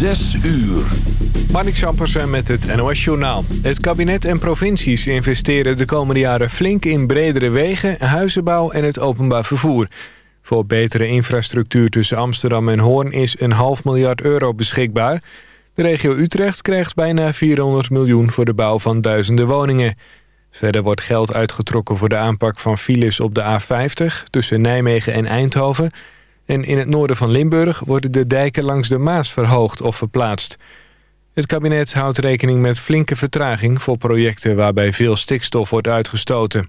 Zes uur. Marnik Sampersen met het NOS Journaal. Het kabinet en provincies investeren de komende jaren flink in bredere wegen, huizenbouw en het openbaar vervoer. Voor betere infrastructuur tussen Amsterdam en Hoorn is een half miljard euro beschikbaar. De regio Utrecht krijgt bijna 400 miljoen voor de bouw van duizenden woningen. Verder wordt geld uitgetrokken voor de aanpak van files op de A50 tussen Nijmegen en Eindhoven... En in het noorden van Limburg worden de dijken langs de Maas verhoogd of verplaatst. Het kabinet houdt rekening met flinke vertraging voor projecten waarbij veel stikstof wordt uitgestoten.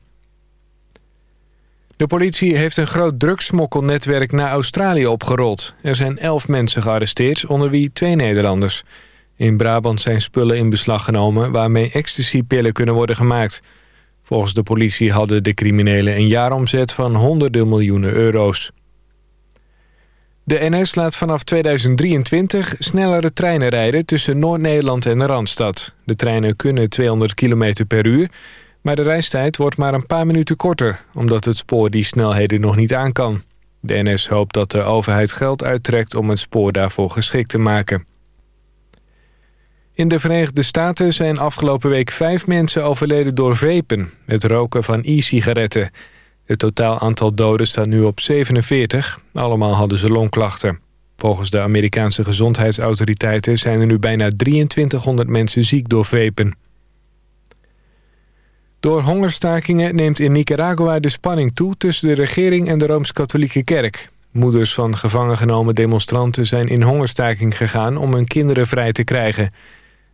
De politie heeft een groot drugsmokkelnetwerk naar Australië opgerold. Er zijn elf mensen gearresteerd, onder wie twee Nederlanders. In Brabant zijn spullen in beslag genomen waarmee ecstasypillen kunnen worden gemaakt. Volgens de politie hadden de criminelen een jaaromzet van honderden miljoenen euro's. De NS laat vanaf 2023 snellere treinen rijden tussen Noord-Nederland en de Randstad. De treinen kunnen 200 km per uur, maar de reistijd wordt maar een paar minuten korter... omdat het spoor die snelheden nog niet aan kan. De NS hoopt dat de overheid geld uittrekt om het spoor daarvoor geschikt te maken. In de Verenigde Staten zijn afgelopen week vijf mensen overleden door vapen... het roken van e-sigaretten... Het totaal aantal doden staat nu op 47. Allemaal hadden ze longklachten. Volgens de Amerikaanse gezondheidsautoriteiten zijn er nu bijna 2300 mensen ziek door vepen. Door hongerstakingen neemt in Nicaragua de spanning toe tussen de regering en de Rooms-Katholieke Kerk. Moeders van gevangen genomen demonstranten zijn in hongerstaking gegaan om hun kinderen vrij te krijgen.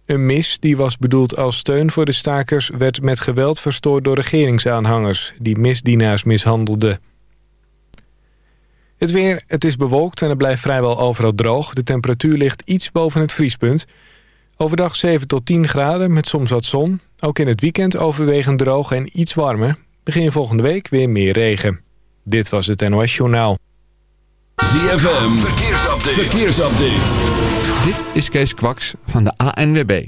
Een mis die was bedoeld als steun voor de stakers... werd met geweld verstoord door regeringsaanhangers... die misdienaars mishandelden. Het weer, het is bewolkt en het blijft vrijwel overal droog. De temperatuur ligt iets boven het vriespunt. Overdag 7 tot 10 graden met soms wat zon. Ook in het weekend overwegend droog en iets warmer. Begin volgende week weer meer regen. Dit was het NOS Journaal. ZFM, verkeersupdate. verkeersupdate. Dit is Kees Kwaks van de ANWB.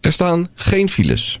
Er staan geen files.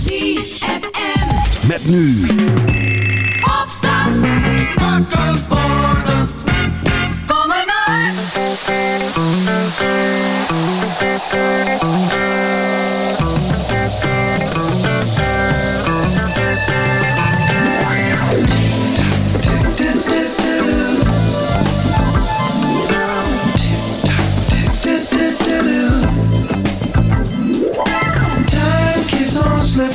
ZFM. Met nu. Opstand. Wakker worden. Kom uit.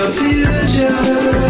the future.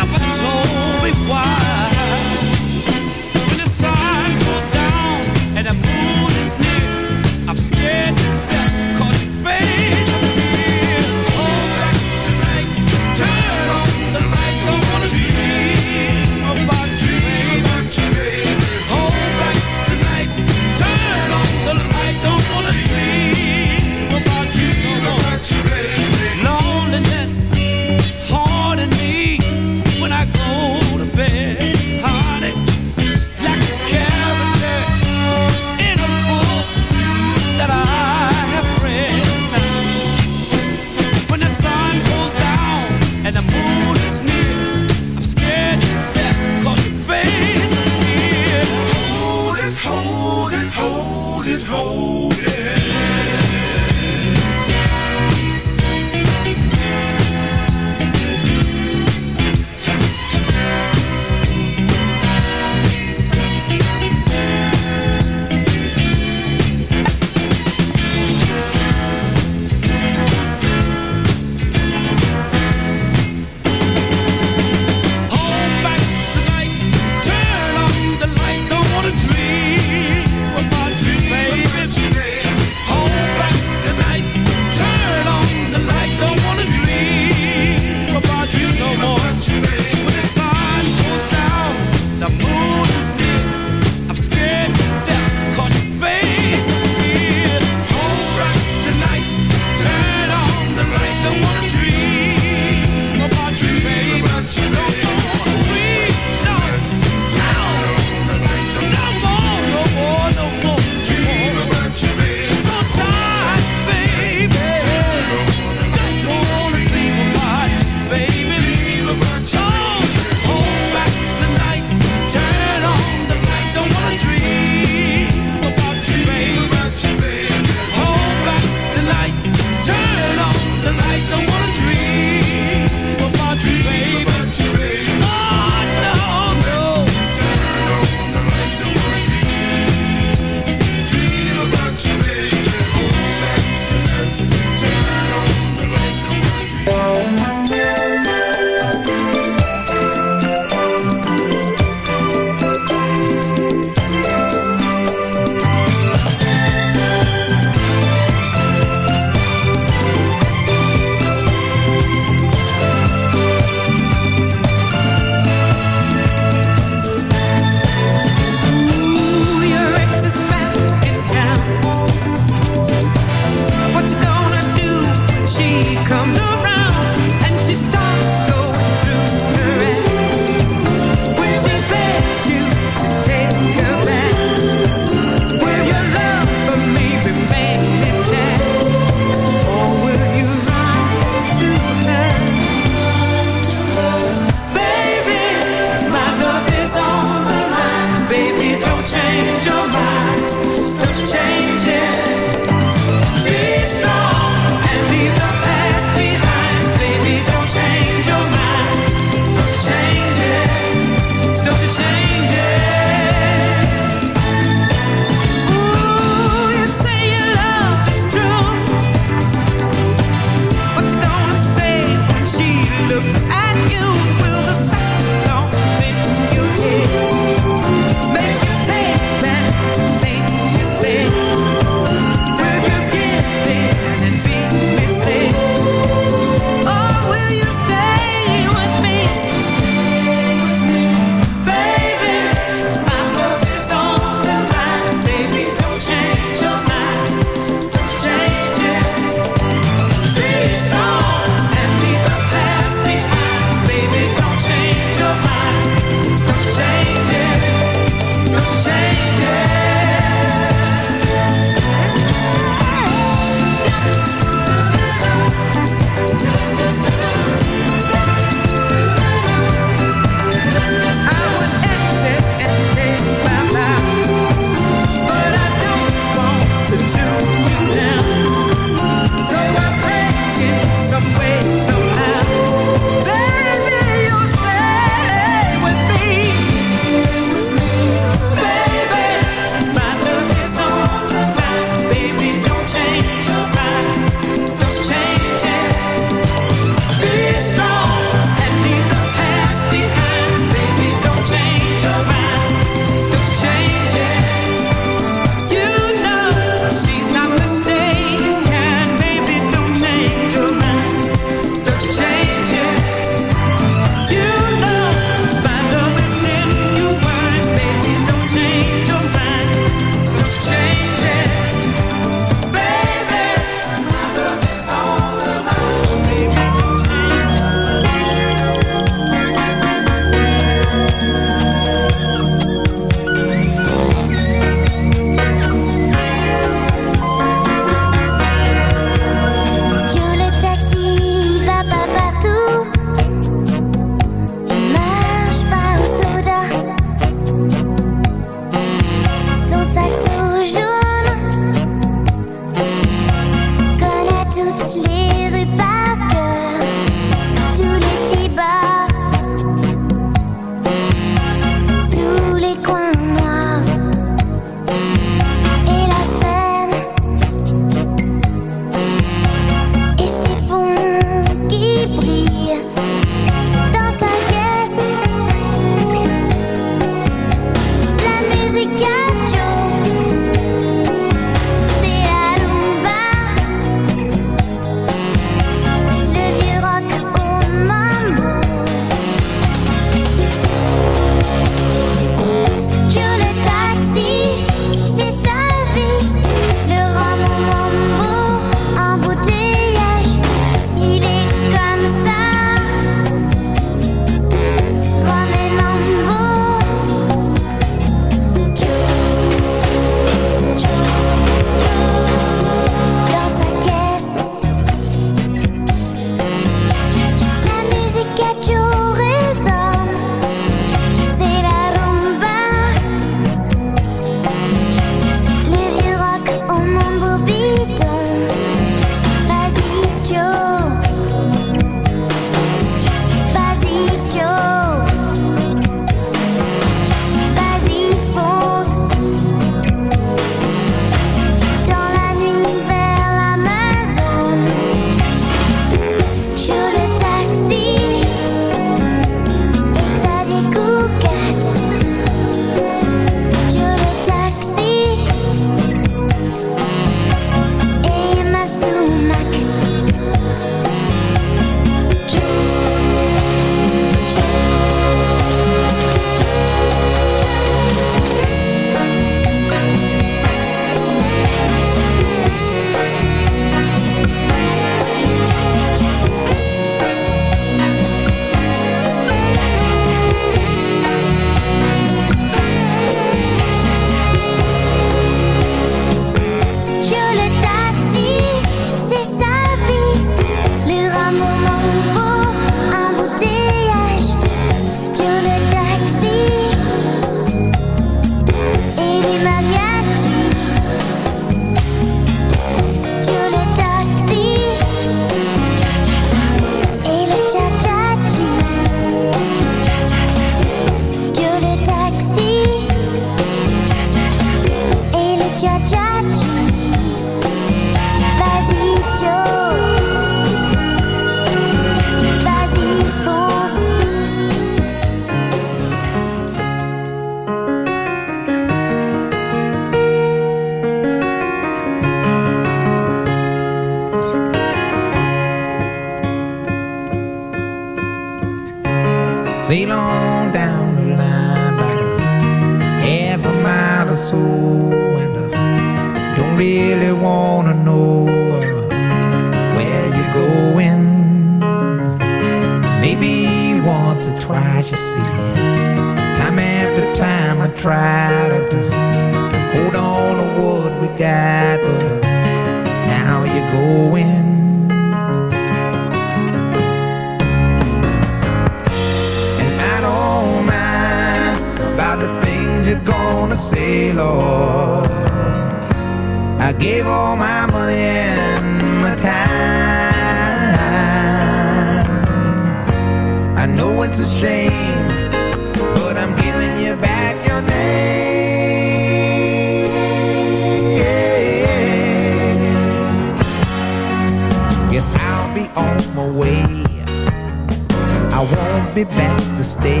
be back to stay.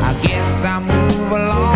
I guess I'll move along.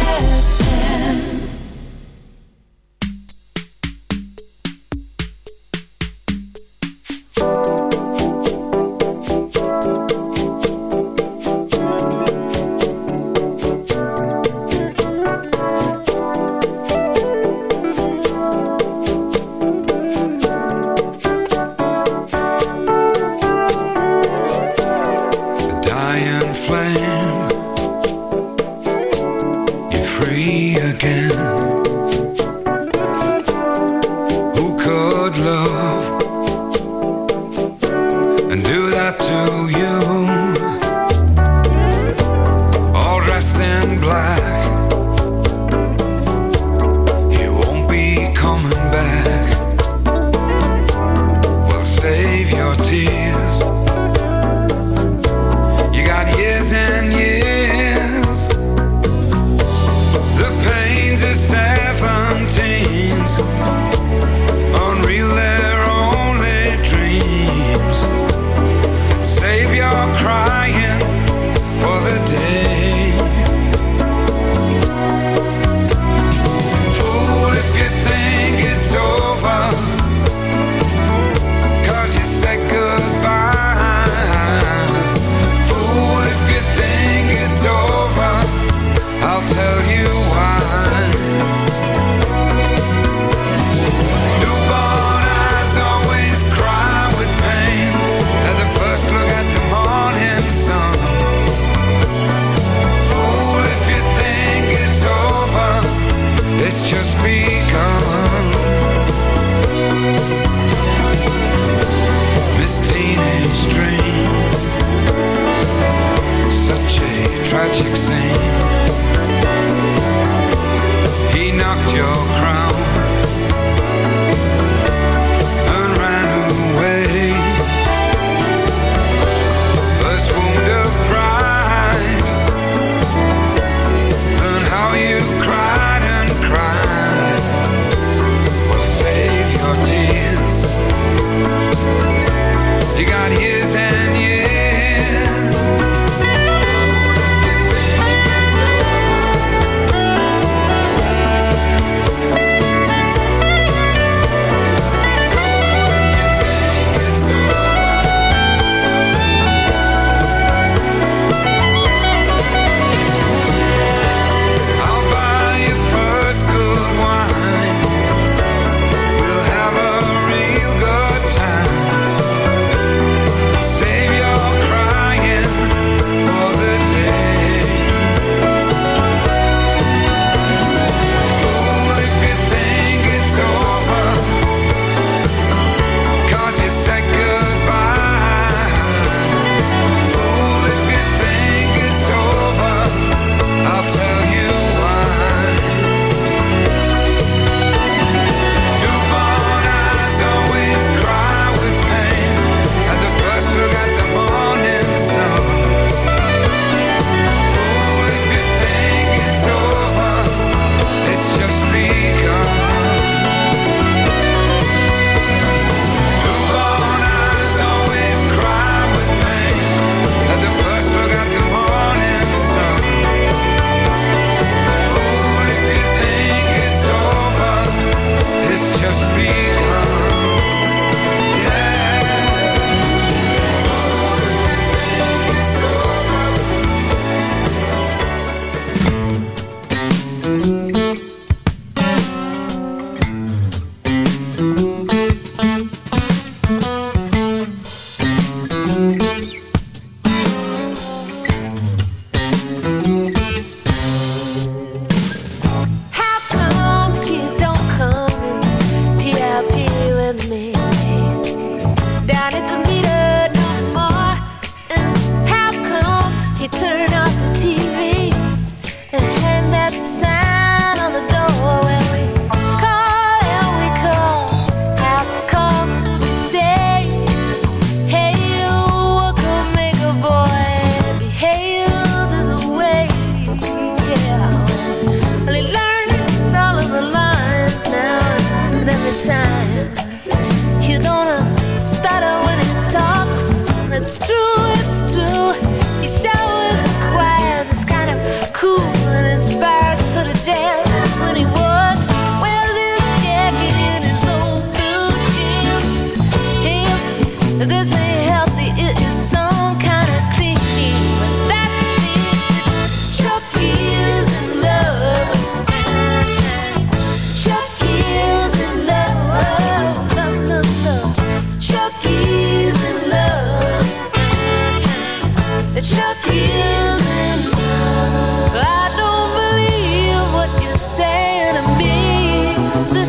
be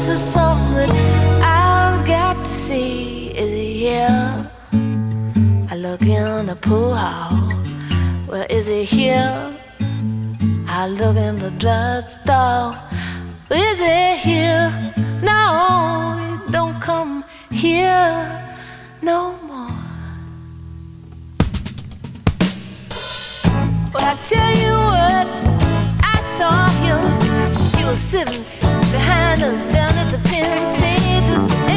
this is something I've got to see. Is he here? I look in the pool hall. Well, is he here? I look in the drugstore. Well, is he here? No, he don't come here no more. Well, I tell you what, I saw him. He was sitting behind us down at the pin. See this.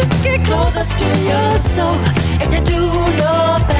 to get closer to your soul, and you do your best.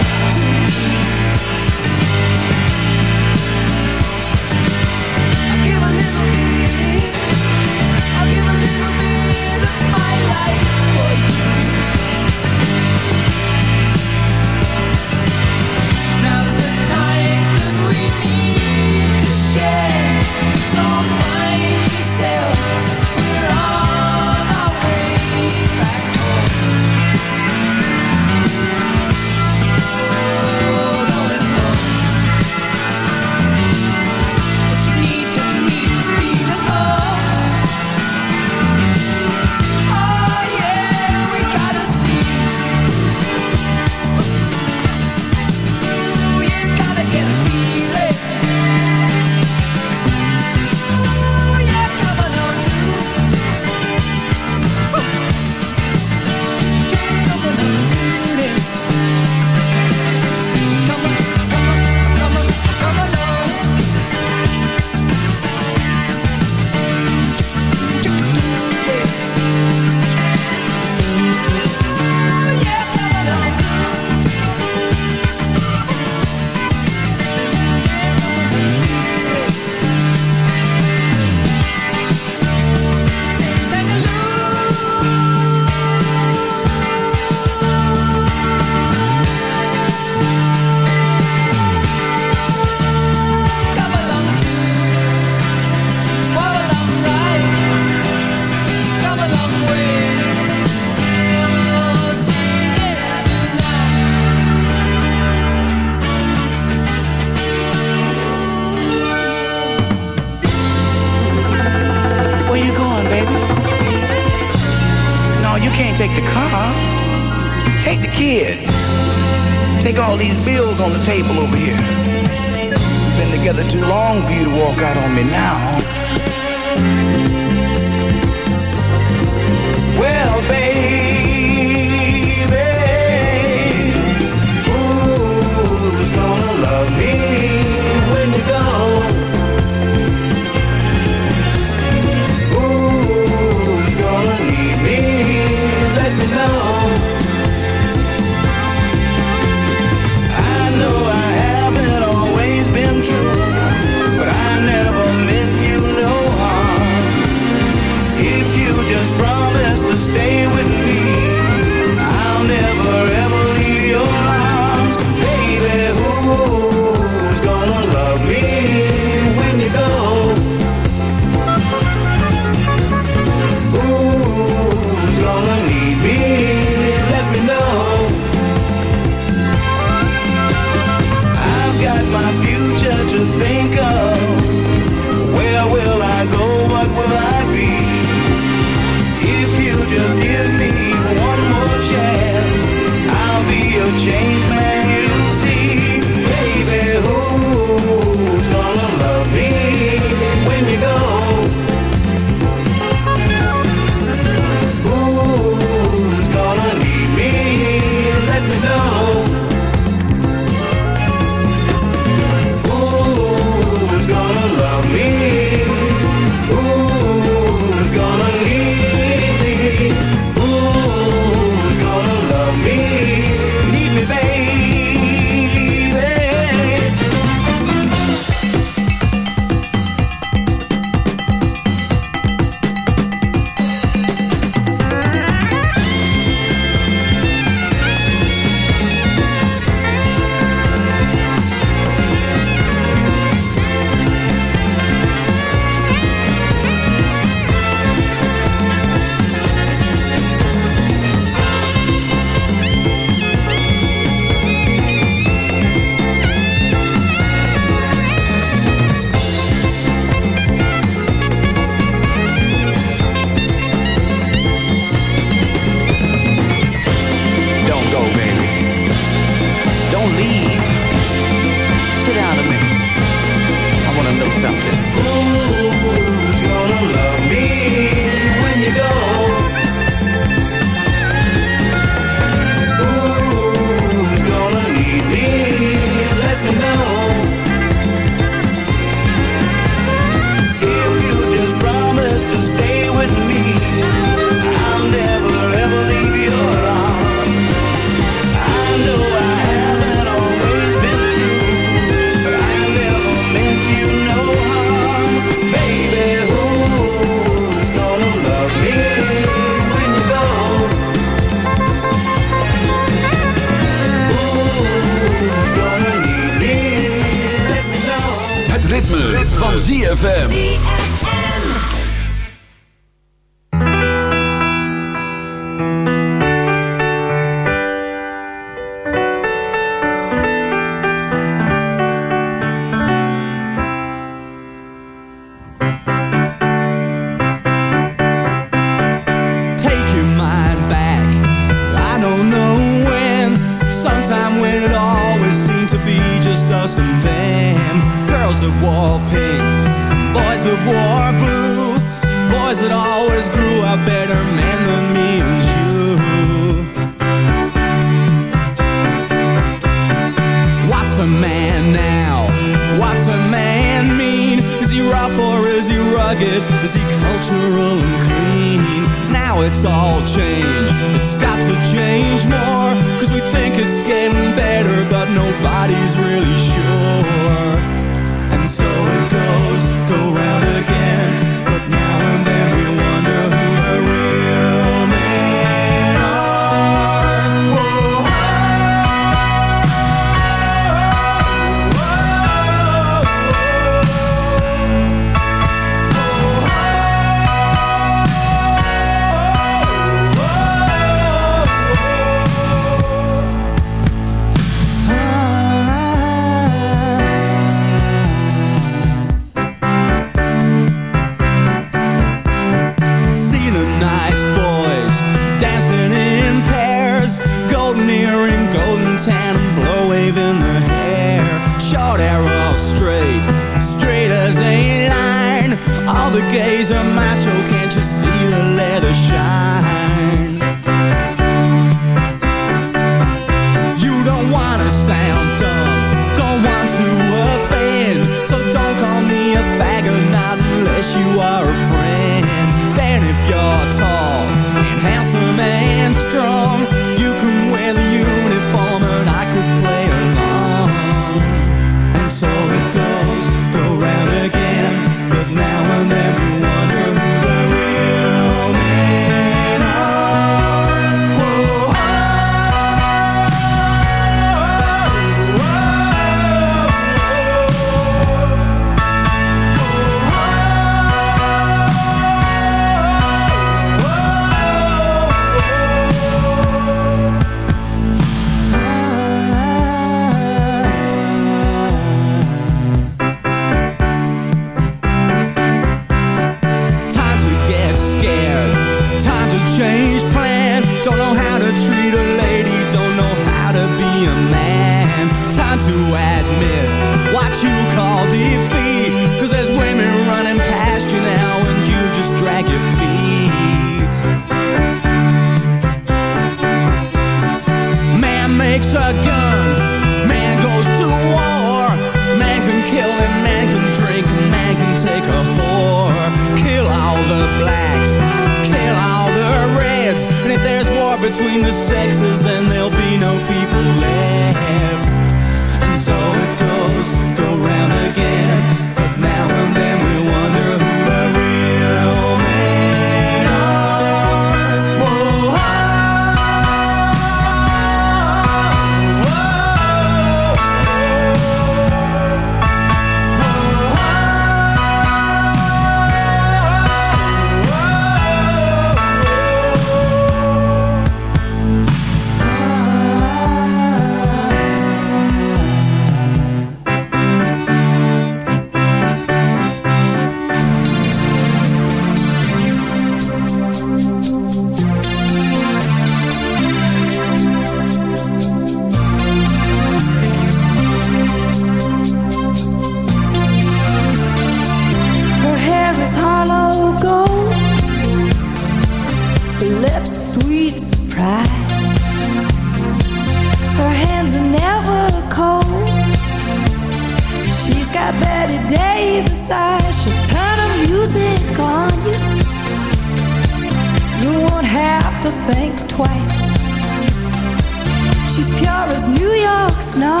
She's pure as New York snow.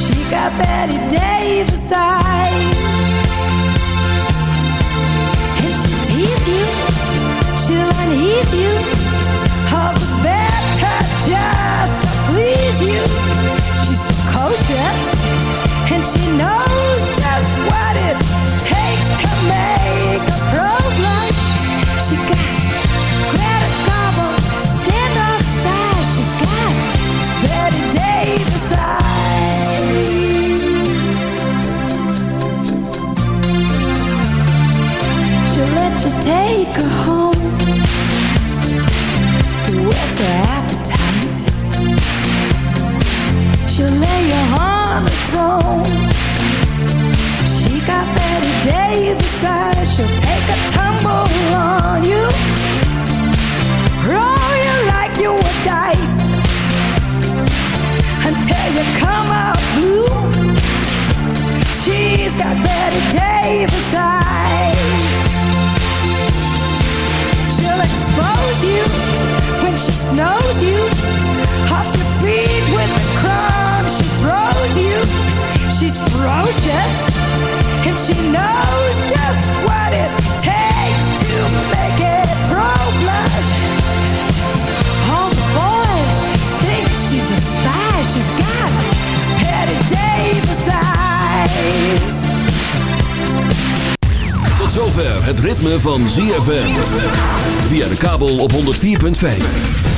She got Betty Davis eyes. And she'll tease you She'll unease you. Ferocious and she knows just what it takes to make it pro blush. All the boys think she's a spy. She's got Betty Davis eyes. Tot zover het ritme van ZFM. Via de kabel op 104.5.